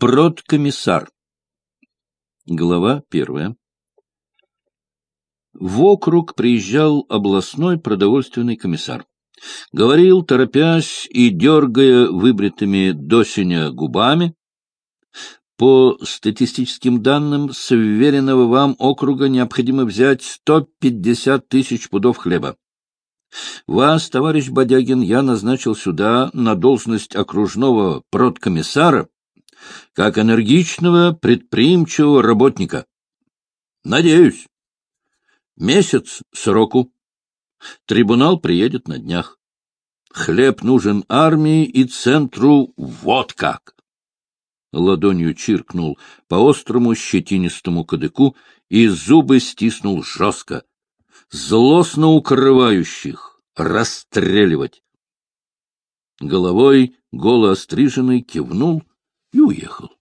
Продкомиссар. Глава первая. В округ приезжал областной продовольственный комиссар. Говорил, торопясь и дергая выбритыми до синя губами, по статистическим данным, с вверенного вам округа необходимо взять 150 тысяч пудов хлеба. Вас, товарищ Бодягин, я назначил сюда на должность окружного продкомиссара как энергичного, предприимчивого работника. Надеюсь. Месяц сроку. Трибунал приедет на днях. Хлеб нужен армии и центру вот как. Ладонью чиркнул по острому щетинистому кадыку и зубы стиснул жестко. Злостно укрывающих расстреливать. Головой голоостриженный кивнул и уехал.